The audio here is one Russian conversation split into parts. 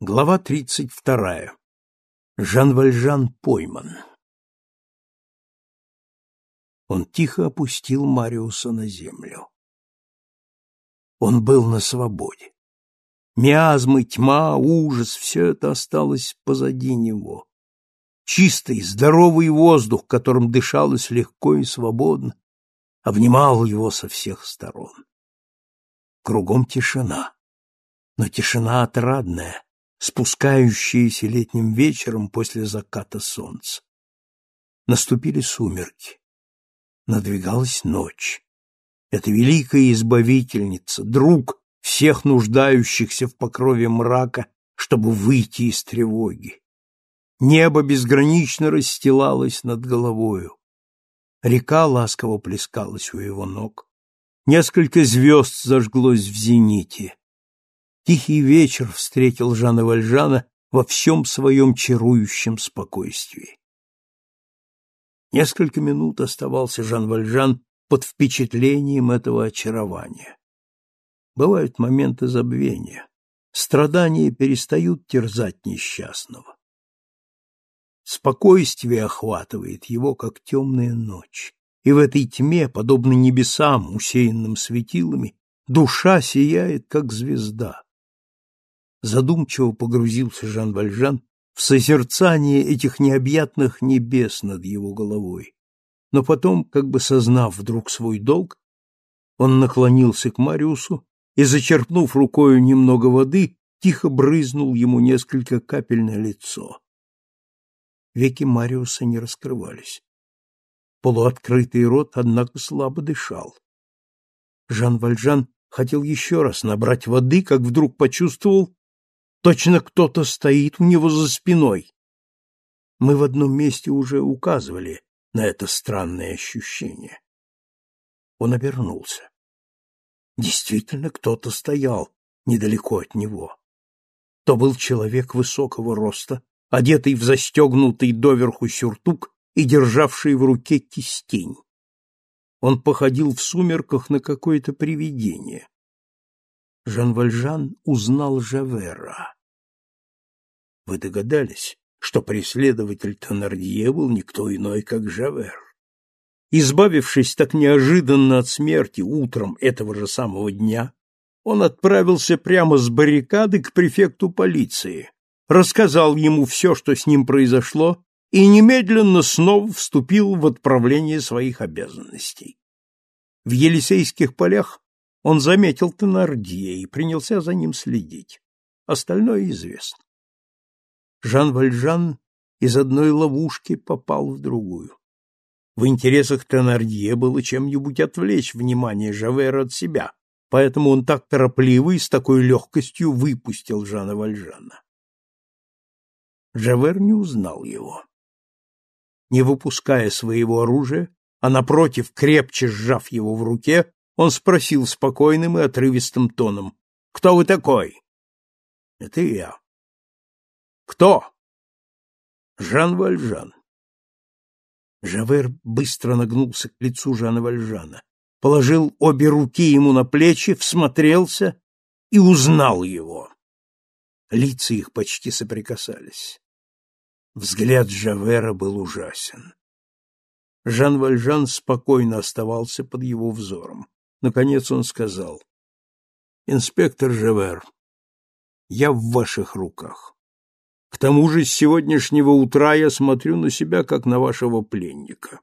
Глава тридцать вторая. Жан Вальжан пойман. Он тихо опустил Мариуса на землю. Он был на свободе. Миазмы, тьма, ужас — все это осталось позади него. Чистый, здоровый воздух, которым дышалось легко и свободно, обнимал его со всех сторон. Кругом тишина, но тишина отрадная, спускающиеся летним вечером после заката солнца. Наступили сумерки. Надвигалась ночь. Эта великая избавительница, друг всех нуждающихся в покрове мрака, чтобы выйти из тревоги. Небо безгранично расстилалось над головою. Река ласково плескалась у его ног. Несколько звезд зажглось в зените. Тихий вечер встретил Жана Вальжана во всем своем чарующем спокойствии. Несколько минут оставался Жан Вальжан под впечатлением этого очарования. Бывают моменты забвения. Страдания перестают терзать несчастного. Спокойствие охватывает его, как темная ночь. И в этой тьме, подобно небесам, усеянным светилами, душа сияет, как звезда задумчиво погрузился Жан Вальжан в созерцание этих необъятных небес над его головой. Но потом, как бы сознав вдруг свой долг, он наклонился к Мариусу и, зачерпнув рукою немного воды, тихо брызнул ему несколько капель на лицо. Веки Мариуса не раскрывались. Полуоткрытый рот, однако, слабо дышал. Жан Вальжан хотел еще раз набрать воды, как вдруг почувствовал, Точно кто-то стоит у него за спиной. Мы в одном месте уже указывали на это странное ощущение. Он обернулся. Действительно, кто-то стоял недалеко от него. То был человек высокого роста, одетый в застегнутый доверху сюртук и державший в руке кистень. Он походил в сумерках на какое-то привидение. Жан Вальжан узнал Жавера. Вы догадались, что преследователь Тонардье был никто иной, как Жавер. Избавившись так неожиданно от смерти утром этого же самого дня, он отправился прямо с баррикады к префекту полиции, рассказал ему все, что с ним произошло, и немедленно снова вступил в отправление своих обязанностей. В Елисейских полях он заметил Тонардье и принялся за ним следить. Остальное известно. Жан Вальжан из одной ловушки попал в другую. В интересах Тенардье было чем-нибудь отвлечь внимание Жавера от себя, поэтому он так торопливо и с такой легкостью выпустил Жана Вальжана. Жавер не узнал его. Не выпуская своего оружия, а напротив, крепче сжав его в руке, он спросил спокойным и отрывистым тоном, «Кто вы такой?» «Это я», кто? Жан Вальжан. Жавер быстро нагнулся к лицу Жана Вальжана, положил обе руки ему на плечи, всмотрелся и узнал его. Лица их почти соприкасались. Взгляд Жавера был ужасен. Жан Вальжан спокойно оставался под его взором. Наконец он сказал, «Инспектор Жавер, я в ваших руках. К тому же с сегодняшнего утра я смотрю на себя, как на вашего пленника.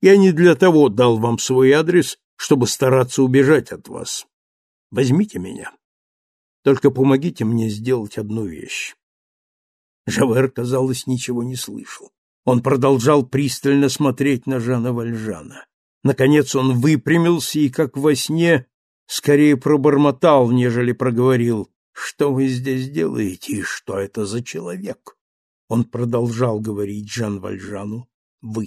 Я не для того дал вам свой адрес, чтобы стараться убежать от вас. Возьмите меня. Только помогите мне сделать одну вещь. Жавер, казалось, ничего не слышал. Он продолжал пристально смотреть на Жана Вальжана. Наконец он выпрямился и, как во сне, скорее пробормотал, нежели проговорил. Что вы здесь делаете и что это за человек? Он продолжал говорить Жан Вальжану «вы».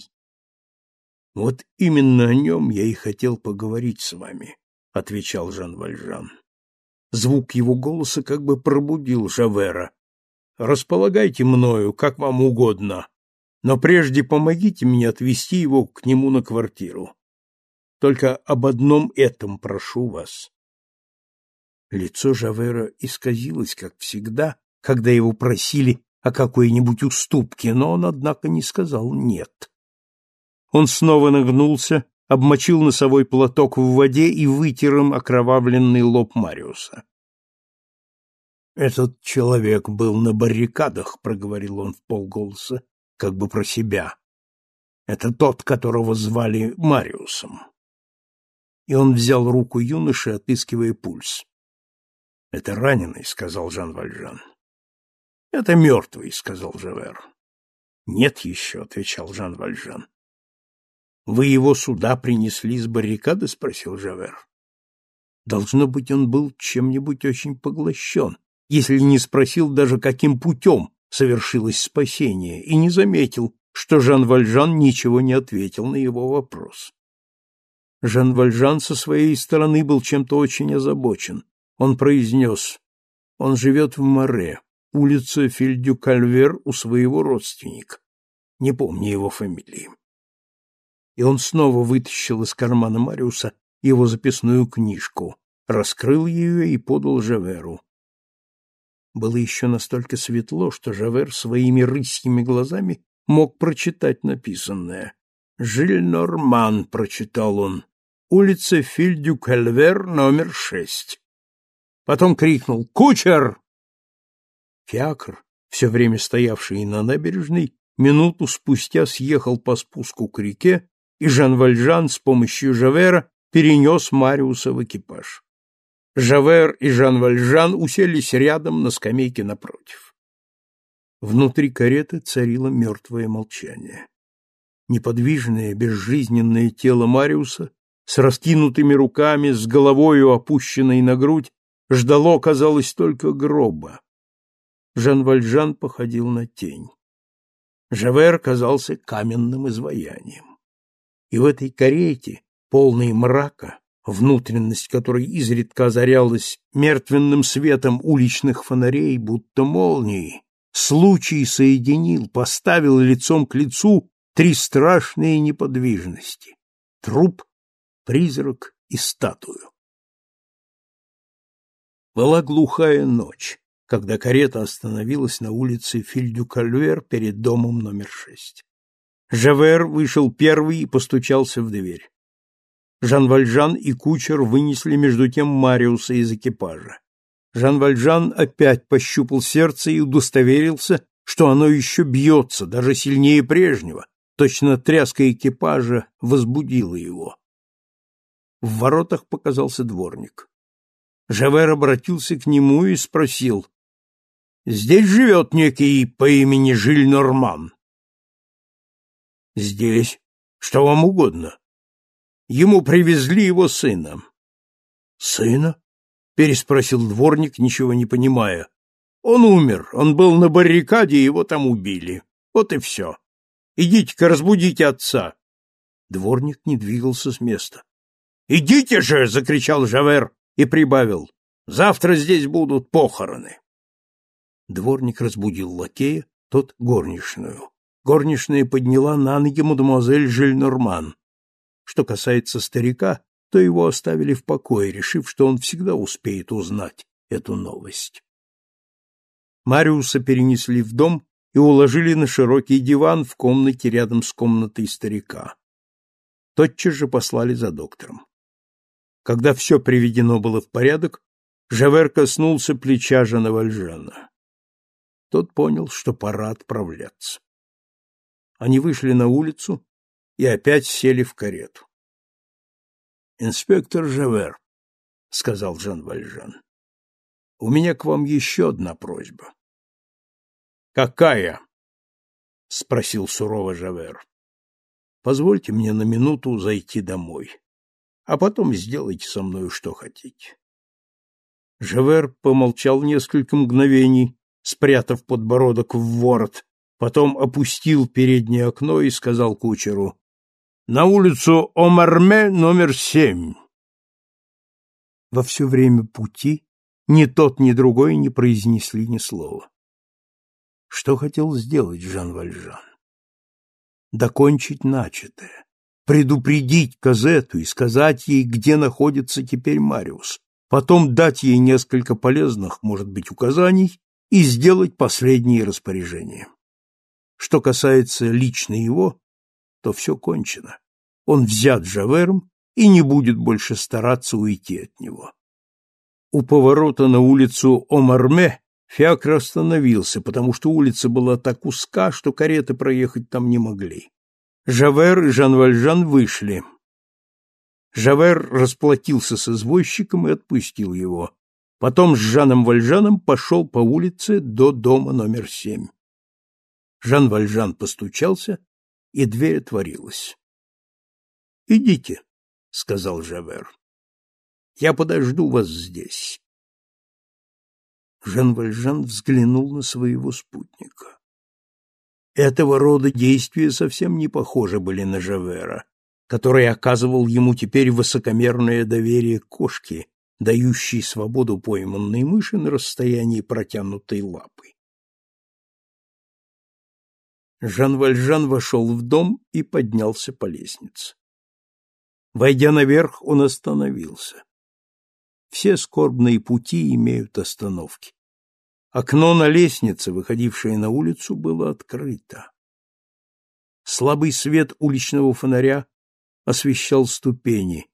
Вот именно о нем я и хотел поговорить с вами, отвечал Жан Вальжан. Звук его голоса как бы пробудил Жавера. Располагайте мною, как вам угодно, но прежде помогите мне отвезти его к нему на квартиру. Только об одном этом прошу вас. Лицо Жавера исказилось, как всегда, когда его просили о какой-нибудь уступке, но он, однако, не сказал «нет». Он снова нагнулся, обмочил носовой платок в воде и вытер им окровавленный лоб Мариуса. «Этот человек был на баррикадах», — проговорил он в полголоса, как бы про себя. «Это тот, которого звали Мариусом». И он взял руку юноши, отыскивая пульс. «Это раненый», — сказал Жан Вальжан. «Это мертвый», — сказал Жавер. «Нет еще», — отвечал Жан Вальжан. «Вы его сюда принесли с баррикады?» — спросил Жавер. Должно быть, он был чем-нибудь очень поглощен, если не спросил даже, каким путем совершилось спасение, и не заметил, что Жан Вальжан ничего не ответил на его вопрос. Жан Вальжан со своей стороны был чем-то очень озабочен. Он произнес, он живет в Море, улица Фильдю-Кальвер у своего родственника. Не помню его фамилии. И он снова вытащил из кармана Мариуса его записную книжку, раскрыл ее и подал Жаверу. Было еще настолько светло, что Жавер своими рысьими глазами мог прочитать написанное. «Жиль Норман», — прочитал он, — «улица Фильдю-Кальвер, номер шесть». Потом крикнул «Кучер!» Фиакр, все время стоявший на набережной, минуту спустя съехал по спуску к реке, и Жан Вальжан с помощью Жавера перенес Мариуса в экипаж. Жавер и Жан Вальжан уселись рядом на скамейке напротив. Внутри кареты царило мертвое молчание. Неподвижное, безжизненное тело Мариуса с раскинутыми руками, с головою опущенной на грудь, ждало, казалось, только гроба. Жан Вальжан походил на тень. Жавер казался каменным изваянием. И в этой карете, полной мрака, внутренность которой изредка озарялась мертвенным светом уличных фонарей, будто молнией, случай соединил, поставил лицом к лицу три страшные неподвижности — труп, призрак и статую. Была глухая ночь, когда карета остановилась на улице Фильдю-Кальвер перед домом номер шесть. Жавер вышел первый и постучался в дверь. Жан Вальжан и кучер вынесли между тем Мариуса из экипажа. Жан Вальжан опять пощупал сердце и удостоверился, что оно еще бьется, даже сильнее прежнего. Точно тряска экипажа возбудила его. В воротах показался дворник. Жавер обратился к нему и спросил, «Здесь живет некий по имени Жиль Норман?» «Здесь. Что вам угодно?» Ему привезли его сына. Сына? переспросил дворник, ничего не понимая. Он умер, он был на баррикаде, его там убили. Вот и все. Идите-ка разбудите отца. Дворник не двигался с места. Идите же, закричал Жавер и прибавил: Завтра здесь будут похороны. Дворник разбудил лакея, тот горничную. Горничная подняла на ноги мадемуазель Жильнорман. Что касается старика, то его оставили в покое, решив, что он всегда успеет узнать эту новость. Мариуса перенесли в дом и уложили на широкий диван в комнате рядом с комнатой старика. Тотчас же послали за доктором. Когда все приведено было в порядок, Жавер коснулся плеча Жана Вальжана. Тот понял, что пора отправляться. Они вышли на улицу, и опять сели в карету. «Инспектор Жавер», — сказал Жан Вальжан, — «у меня к вам еще одна просьба». «Какая?» — спросил сурово Жавер. «Позвольте мне на минуту зайти домой, а потом сделайте со мною что хотите». Жавер помолчал несколько мгновений, спрятав подбородок в ворот, потом опустил переднее окно и сказал кучеру на улицу Омарме номер семь. Во все время пути ни тот, ни другой не произнесли ни слова. Что хотел сделать Жан Вальжан? Докончить начатое, предупредить Казету и сказать ей, где находится теперь Мариус, потом дать ей несколько полезных, может быть, указаний и сделать последние распоряжения. Что касается лично его, то все кончено. Он взят Жавером и не будет больше стараться уйти от него. У поворота на улицу Омарме Фиакр остановился, потому что улица была так узка, что кареты проехать там не могли. Жавер и Жан Вальжан вышли. Жавер расплатился с извозчиком и отпустил его. Потом с Жаном Вальжаном пошел по улице до дома номер семь. Жан Вальжан постучался, и дверь отворилась. — Идите, — сказал Жавер. — Я подожду вас здесь. Жан Вальжан взглянул на своего спутника. Этого рода действия совсем не похожи были на Жавера, который оказывал ему теперь высокомерное доверие кошке, дающей свободу пойманной мыши на расстоянии протянутой лапы. Жан Вальжан вошел в дом и поднялся по лестнице. Войдя наверх, он остановился. Все скорбные пути имеют остановки. Окно на лестнице, выходившее на улицу, было открыто. Слабый свет уличного фонаря освещал ступени.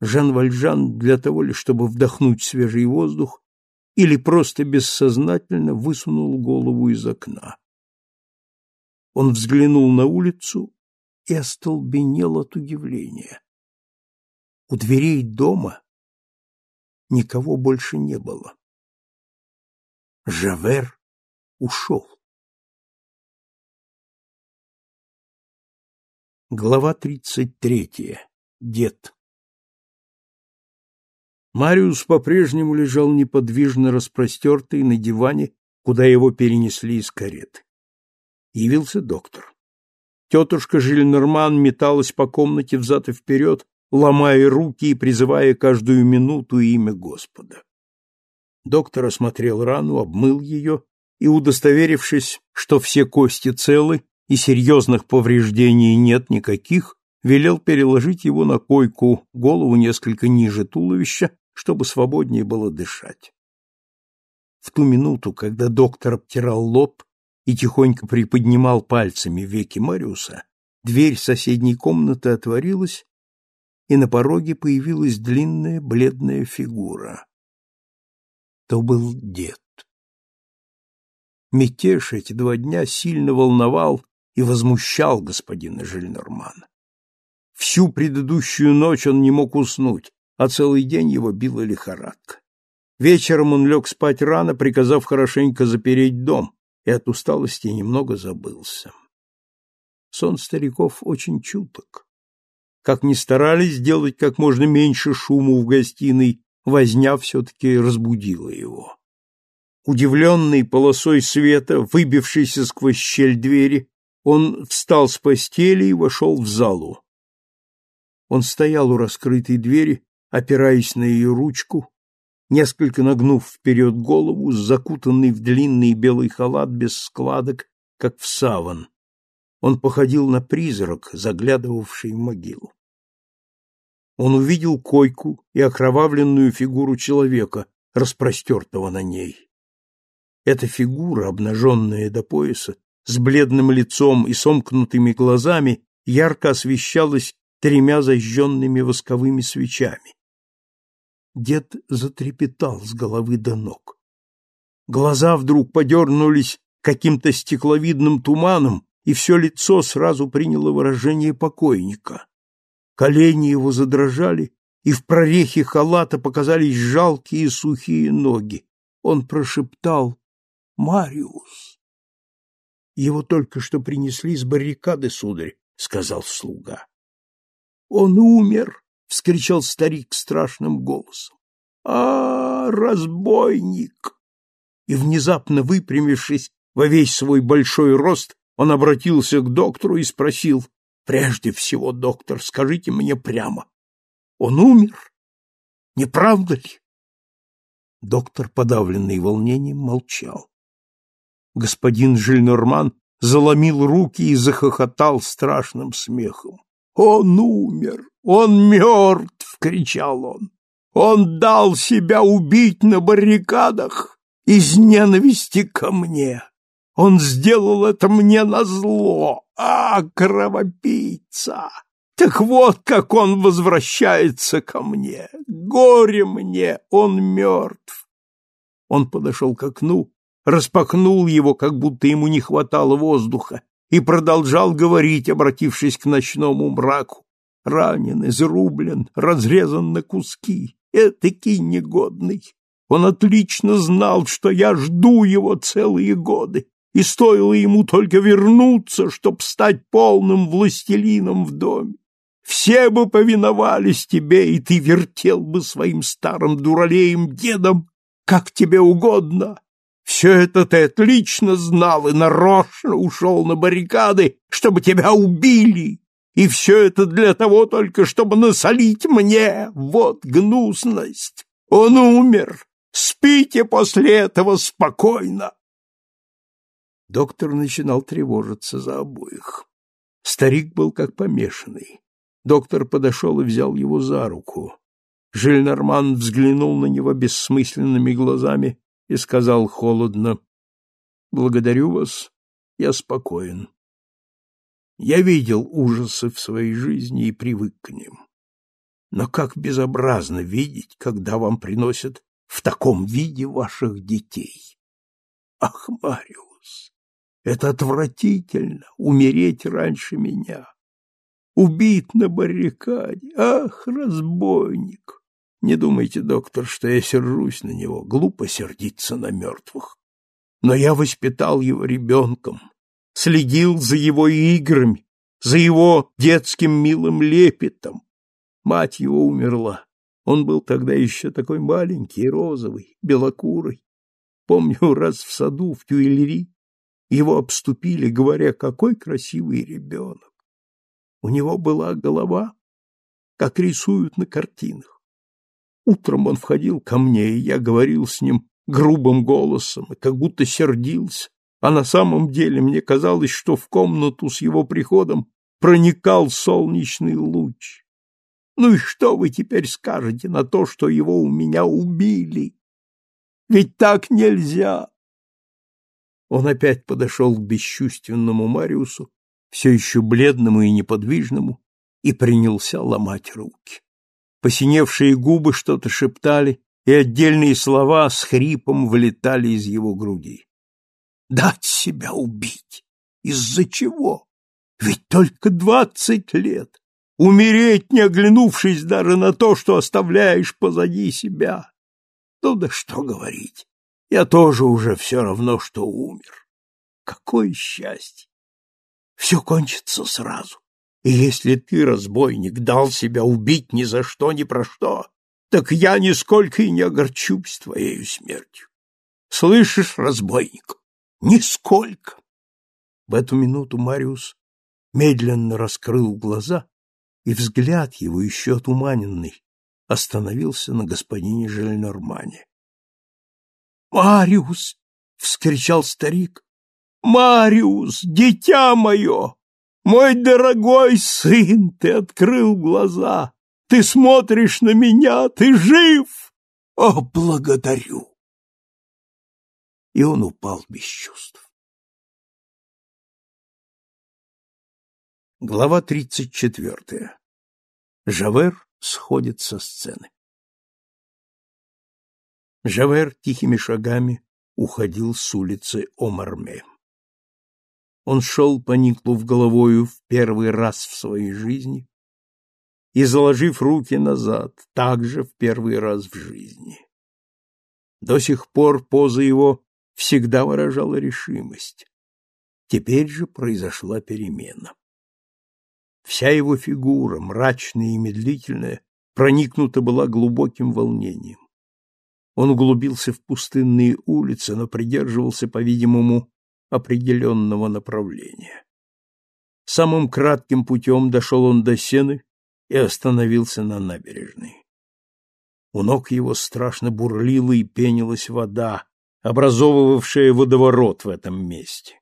Жан Вальжан для того ли, чтобы вдохнуть свежий воздух, или просто бессознательно высунул голову из окна. Он взглянул на улицу и остолбенел от удивления. У дверей дома никого больше не было. Жавер ушел. Глава тридцать третья. Дед. Мариус по-прежнему лежал неподвижно распростертый на диване, куда его перенесли из кареты. Явился доктор. Тетушка Жильнерман металась по комнате взад и вперед, ломая руки и призывая каждую минуту имя Господа. Доктор осмотрел рану, обмыл ее и, удостоверившись, что все кости целы и серьезных повреждений нет никаких, велел переложить его на койку, голову несколько ниже туловища, чтобы свободнее было дышать. В ту минуту, когда доктор обтирал лоб и тихонько приподнимал пальцами веки Мариуса, дверь соседней комнаты отворилась, и на пороге появилась длинная бледная фигура то был дед. Мятеж эти два дня сильно волновал и возмущал господина Жильнормана. Всю предыдущую ночь он не мог уснуть, а целый день его била лихорадка. Вечером он лег спать рано, приказав хорошенько запереть дом, и от усталости немного забылся. Сон стариков очень чуток. Как ни старались сделать как можно меньше шуму в гостиной, возня все-таки разбудила его. Удивленный полосой света, выбившийся сквозь щель двери, он встал с постели и вошел в залу. Он стоял у раскрытой двери, опираясь на ее ручку, несколько нагнув вперед голову, закутанный в длинный белый халат без складок, как в саван. Он походил на призрак, заглядывавший в могилу он увидел койку и окровавленную фигуру человека, распростертого на ней. Эта фигура, обнаженная до пояса, с бледным лицом и сомкнутыми глазами, ярко освещалась тремя зажженными восковыми свечами. Дед затрепетал с головы до ног. Глаза вдруг подернулись каким-то стекловидным туманом, и все лицо сразу приняло выражение покойника. Колени его задрожали, и в прорехе халата показались жалкие сухие ноги. Он прошептал «Мариус!» «Его только что принесли с баррикады, сударь», — сказал слуга. «Он умер!» — вскричал старик страшным голосом. «А, разбойник!» И внезапно выпрямившись во весь свой большой рост, он обратился к доктору и спросил, Прежде всего, доктор, скажите мне прямо, он умер? Не правда ли? Доктор, подавленный волнением, молчал. Господин Жильнорман заломил руки и захохотал страшным смехом. «Он умер! Он мертв!» — кричал он. «Он дал себя убить на баррикадах! из ненависти ко мне. Он сделал это мне назло. А, кровопийца! Так вот, как он возвращается ко мне. Горе мне, он мертв. Он подошел к окну, распахнул его, как будто ему не хватало воздуха, и продолжал говорить, обратившись к ночному мраку. Ранен, изрублен, разрезан на куски. Этакий негодный. Он отлично знал, что я жду его целые годы, и стоило ему только вернуться, чтоб стать полным властелином в доме. Все бы повиновались тебе, и ты вертел бы своим старым дуралеем дедом, как тебе угодно. Все это ты отлично знал и нарочно ушел на баррикады, чтобы тебя убили. И все это для того только, чтобы насолить мне. Вот гнусность. Он умер. Спите после этого спокойно. Доктор начинал тревожиться за обоих. Старик был как помешанный. Доктор подошел и взял его за руку. Жильнарман взглянул на него бессмысленными глазами и сказал холодно, «Благодарю вас, я спокоен. Я видел ужасы в своей жизни и привык к ним. Но как безобразно видеть, когда вам приносят в таком виде ваших детей. Ах, Мариус, это отвратительно, умереть раньше меня убит на баррикаде. Ах, разбойник! Не думайте, доктор, что я сержусь на него. Глупо сердиться на мертвых. Но я воспитал его ребенком, следил за его играми, за его детским милым лепетом. Мать его умерла. Он был тогда еще такой маленький, розовый, белокурый. Помню, раз в саду в Тюильри его обступили, говоря, какой красивый ребенок. У него была голова, как рисуют на картинах. Утром он входил ко мне, и я говорил с ним грубым голосом, и как будто сердился, а на самом деле мне казалось, что в комнату с его приходом проникал солнечный луч. Ну и что вы теперь скажете на то, что его у меня убили? Ведь так нельзя. Он опять подошел к бесчувственному Мариусу все еще бледному и неподвижному, и принялся ломать руки. Посиневшие губы что-то шептали, и отдельные слова с хрипом вылетали из его груди. Дать себя убить! Из-за чего? Ведь только двадцать лет! Умереть, не оглянувшись даже на то, что оставляешь позади себя! Ну да что говорить, я тоже уже все равно, что умер. Какое счастье! все кончится сразу. И если ты, разбойник, дал себя убить ни за что, ни про что, так я нисколько и не огорчусь твоею смертью. Слышишь, разбойник? Нисколько. В эту минуту Мариус медленно раскрыл глаза, и взгляд его, еще отуманенный, остановился на господине Жельнормане. «Мариус!» — вскричал старик, Мариус, дитя мое, мой дорогой сын, ты открыл глаза, ты смотришь на меня, ты жив! О, благодарю! И он упал без чувств. Глава тридцать четвертая. Жавер сходит со сцены. Жавер тихими шагами уходил с улицы Омарме. Он шел, поникнув головою в первый раз в своей жизни и заложив руки назад, также в первый раз в жизни. До сих пор поза его всегда выражала решимость. Теперь же произошла перемена. Вся его фигура, мрачная и медлительная, проникнута была глубоким волнением. Он углубился в пустынные улицы, но придерживался, по-видимому, определенного направления. Самым кратким путем дошел он до сены и остановился на набережной. У ног его страшно бурлила и пенилась вода, образовывавшая водоворот в этом месте.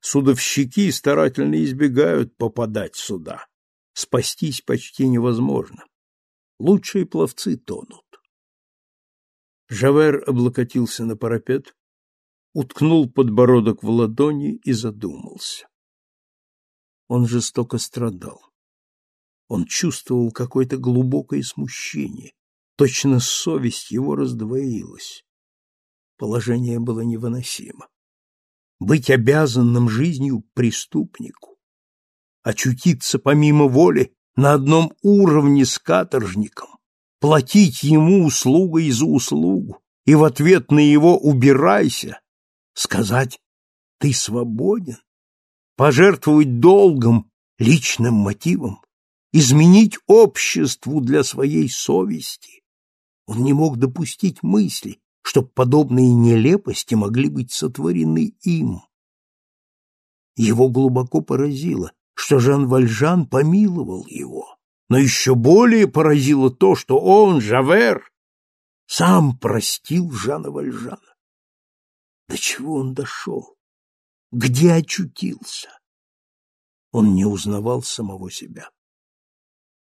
Судовщики старательно избегают попадать сюда. Спастись почти невозможно. Лучшие пловцы тонут. Жавер облокотился на парапет, уткнул подбородок в ладони и задумался. Он жестоко страдал. Он чувствовал какое-то глубокое смущение. Точно совесть его раздвоилась. Положение было невыносимо. Быть обязанным жизнью преступнику, очутиться помимо воли на одном уровне с каторжником, платить ему услугой за услугу и в ответ на его «убирайся» сказать «ты свободен», пожертвовать долгом, личным мотивом, изменить обществу для своей совести. Он не мог допустить мысли, чтоб подобные нелепости могли быть сотворены им. Его глубоко поразило, что Жан Вальжан помиловал его, но еще более поразило то, что он, Жавер, сам простил Жана Вальжана. До чего он дошел? Где очутился? Он не узнавал самого себя.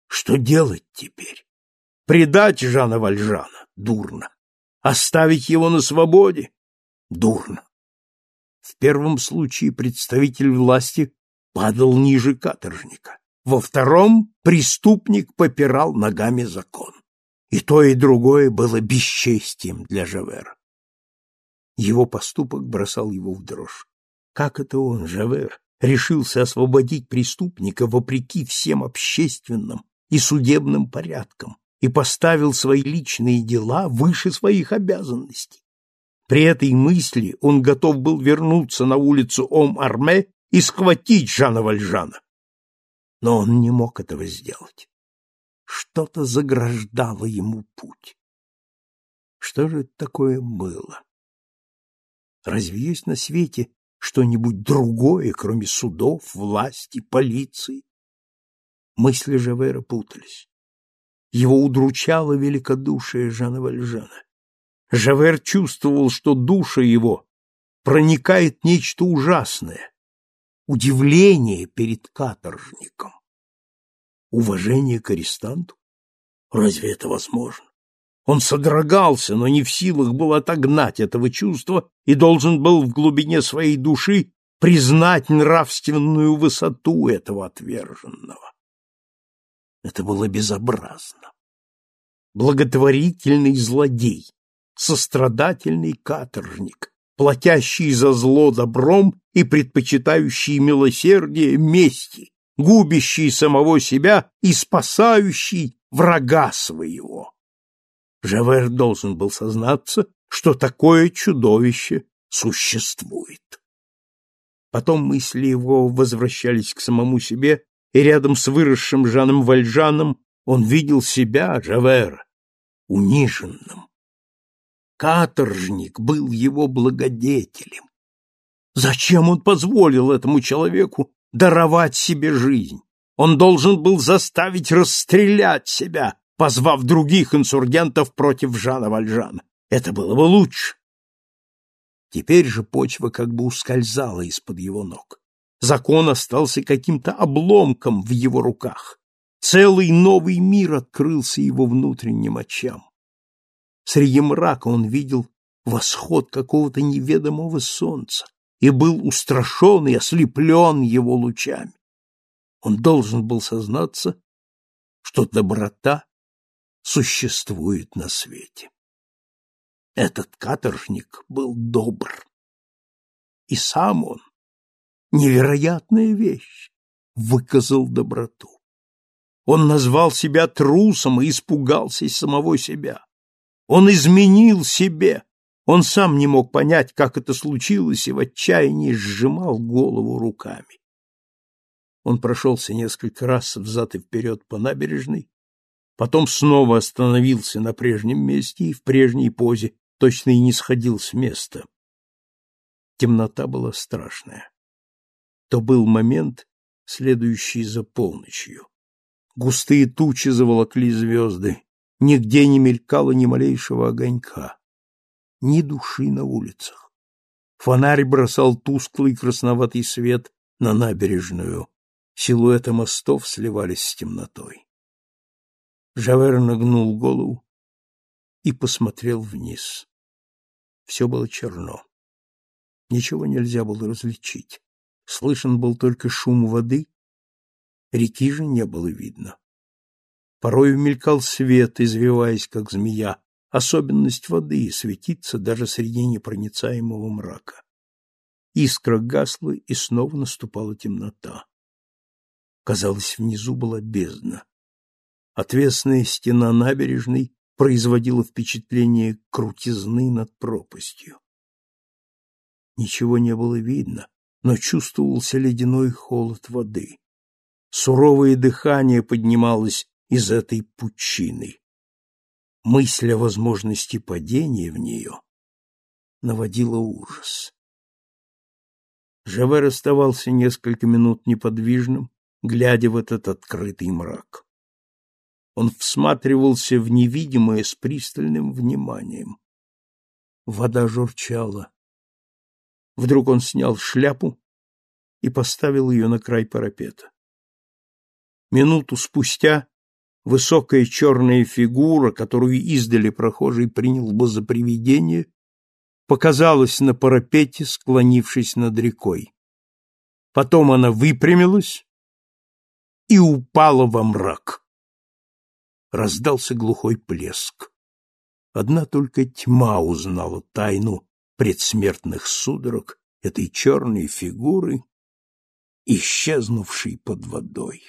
Что делать теперь? Предать Жана Вальжана? Дурно. Оставить его на свободе? Дурно. В первом случае представитель власти падал ниже каторжника. Во втором преступник попирал ногами закон. И то, и другое было бесчестием для Жавера. Его поступок бросал его в дрожь. Как это он, Жавер, решился освободить преступника вопреки всем общественным и судебным порядкам и поставил свои личные дела выше своих обязанностей? При этой мысли он готов был вернуться на улицу Ом-Арме и схватить Жана Вальжана. Но он не мог этого сделать. Что-то заграждало ему путь. Что же это такое было? Разве есть на свете что-нибудь другое, кроме судов, власти, полиции? Мысли Жавера путались. Его удручало великодушие Жана Вальжана. Жавер чувствовал, что душа его проникает нечто ужасное, удивление перед каторжником. Уважение к арестанту? Разве это возможно? Он содрогался, но не в силах был отогнать этого чувства и должен был в глубине своей души признать нравственную высоту этого отверженного. Это было безобразно. Благотворительный злодей, сострадательный каторжник, платящий за зло добром и предпочитающий милосердие мести, губящий самого себя и спасающий врага своего. Жавер должен был сознаться, что такое чудовище существует. Потом мысли его возвращались к самому себе, и рядом с выросшим Жаном Вальжаном он видел себя, Жавер, униженным. Каторжник был его благодетелем. Зачем он позволил этому человеку даровать себе жизнь? Он должен был заставить расстрелять себя, позвав других инсургентов против Жана Вальжана. Это было бы лучше. Теперь же почва как бы ускользала из-под его ног. Закон остался каким-то обломком в его руках. Целый новый мир открылся его внутренним очам. Среди мрака он видел восход какого-то неведомого солнца и был устрашен и ослеплен его лучами. Он должен был сознаться, что доброта существует на свете. Этот каторжник был добр. И сам он, невероятная вещь, выказал доброту. Он назвал себя трусом и испугался самого себя. Он изменил себе. Он сам не мог понять, как это случилось, и в отчаянии сжимал голову руками. Он прошелся несколько раз взад и вперед по набережной, потом снова остановился на прежнем месте и в прежней позе, точно и не сходил с места. Темнота была страшная. То был момент, следующий за полночью. Густые тучи заволокли звезды, нигде не мелькало ни малейшего огонька, ни души на улицах. Фонарь бросал тусклый красноватый свет на набережную. Силуэты мостов сливались с темнотой. Жавер нагнул голову и посмотрел вниз. Все было черно. Ничего нельзя было различить. Слышен был только шум воды, реки же не было видно. Порой мелькал свет, извиваясь, как змея, особенность воды светиться даже среди непроницаемого мрака. Искра гасла, и снова наступала темнота. Казалось, внизу была бездна. Отвесная стена набережной производила впечатление крутизны над пропастью. Ничего не было видно, но чувствовался ледяной холод воды. Суровое дыхание поднималось из этой пучины. Мысль о возможности падения в нее наводила ужас. Жавер оставался несколько минут неподвижным, глядя в этот открытый мрак. Он всматривался в невидимое с пристальным вниманием. Вода журчала. Вдруг он снял шляпу и поставил ее на край парапета. Минуту спустя высокая черная фигура, которую издали прохожий принял бы за привидение, показалась на парапете, склонившись над рекой. Потом она выпрямилась и упала во мрак. Раздался глухой плеск. Одна только тьма узнала тайну предсмертных судорог этой черной фигуры, исчезнувшей под водой.